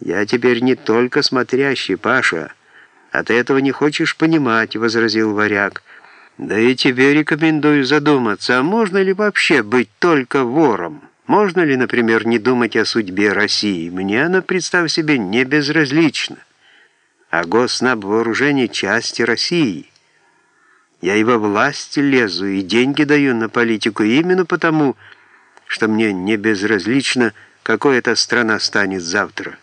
«Я теперь не только смотрящий, Паша, а ты этого не хочешь понимать», — возразил варяг. «Да и тебе рекомендую задуматься, а можно ли вообще быть только вором? Можно ли, например, не думать о судьбе России? Мне она, представь себе, не безразлична. А госнаб вооружение части России. Я и во власти лезу, и деньги даю на политику именно потому, что мне не безразлично, какой эта страна станет завтра».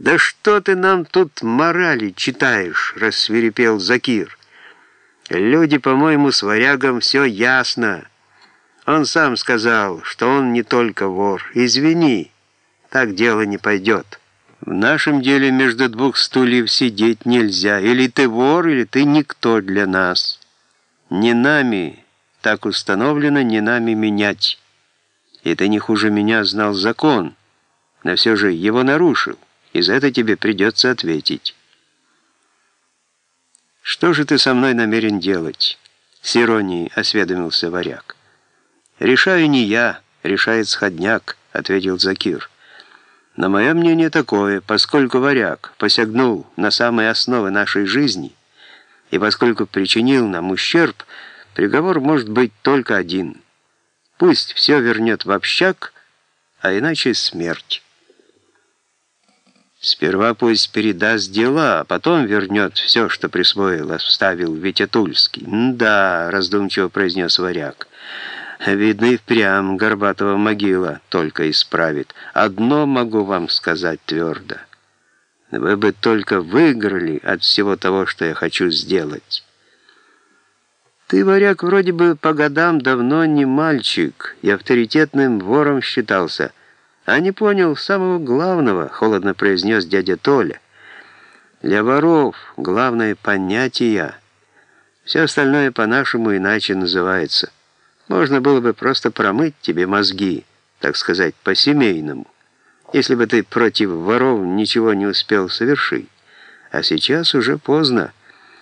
«Да что ты нам тут морали читаешь?» — рассверепел Закир. «Люди, по-моему, с варягом все ясно. Он сам сказал, что он не только вор. Извини, так дело не пойдет. В нашем деле между двух стульев сидеть нельзя. Или ты вор, или ты никто для нас. Не нами, так установлено, не нами менять. И ты не хуже меня знал закон, но все же его нарушил» и за это тебе придется ответить. «Что же ты со мной намерен делать?» — с иронией осведомился варяг. «Решаю не я, решает сходняк», — ответил Закир. «Но мое мнение такое, поскольку варяг посягнул на самые основы нашей жизни, и поскольку причинил нам ущерб, приговор может быть только один. Пусть все вернет в общак, а иначе смерть». Сперва пусть передаст дела, а потом вернет все, что присвоил, вставил Витя Тульский. «Да», — раздумчиво произнес варяг, — «видно и впрямь Горбатова могила только исправит. Одно могу вам сказать твердо. Вы бы только выиграли от всего того, что я хочу сделать». Ты, варяг, вроде бы по годам давно не мальчик и авторитетным вором считался — «А не понял самого главного», — холодно произнес дядя Толя. «Для воров главное понятие. Все остальное по-нашему иначе называется. Можно было бы просто промыть тебе мозги, так сказать, по-семейному, если бы ты против воров ничего не успел совершить. А сейчас уже поздно.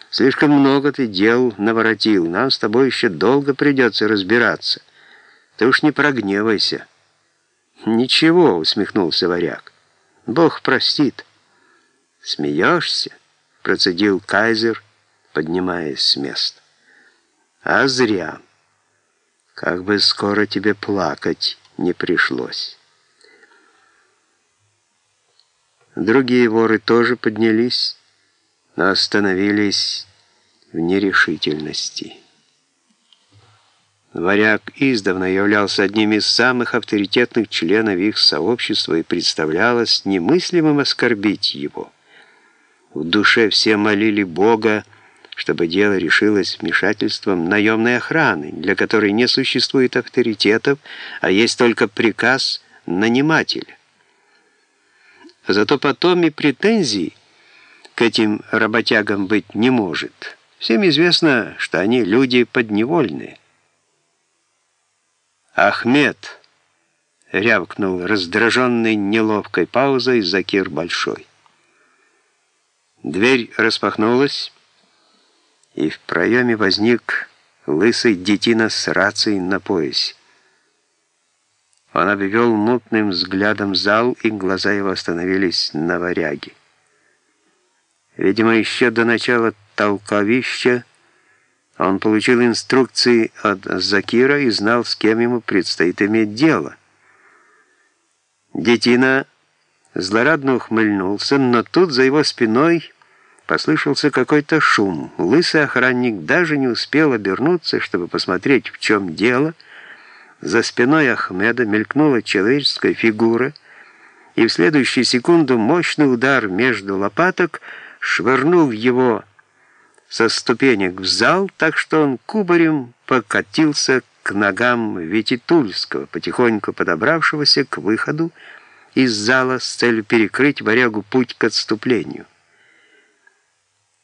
Слишком много ты дел наворотил. Нам с тобой еще долго придется разбираться. Ты уж не прогневайся». «Ничего», — усмехнулся варяг. «Бог простит». «Смеешься?» — процедил кайзер, поднимаясь с места. «А зря. Как бы скоро тебе плакать не пришлось». Другие воры тоже поднялись, но остановились в нерешительности. Варяг издавна являлся одним из самых авторитетных членов их сообщества и представлялось немыслимым оскорбить его. В душе все молили Бога, чтобы дело решилось вмешательством наемной охраны, для которой не существует авторитетов, а есть только приказ нанимателя. Зато потом и претензий к этим работягам быть не может. Всем известно, что они люди подневольные. «Ахмед!» — рявкнул раздраженный неловкой паузой Закир Большой. Дверь распахнулась, и в проеме возник лысый детина с рацией на поясе. Он обвел мутным взглядом зал, и глаза его остановились на варяге. Видимо, еще до начала толковища он получил инструкции от Закира и знал, с кем ему предстоит иметь дело. Детина злорадно ухмыльнулся, но тут за его спиной послышался какой-то шум. Лысый охранник даже не успел обернуться, чтобы посмотреть, в чем дело. За спиной Ахмеда мелькнула человеческая фигура, и в следующую секунду мощный удар между лопаток швырнул его со ступенек в зал, так что он кубарем покатился к ногам Вититульского, потихоньку подобравшегося к выходу из зала с целью перекрыть варягу путь к отступлению.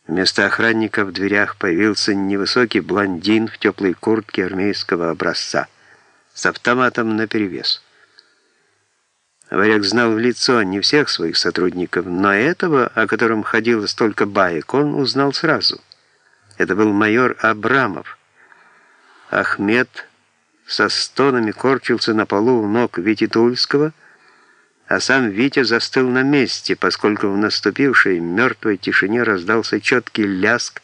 Вместо охранника в дверях появился невысокий блондин в теплой куртке армейского образца с автоматом наперевес. Варяг знал в лицо не всех своих сотрудников, но этого, о котором ходило столько баек, он узнал сразу — это был майор Абрамов. Ахмед со стонами корчился на полу у ног Вититульского, а сам Витя застыл на месте, поскольку в наступившей мертвой тишине раздался четкий ляск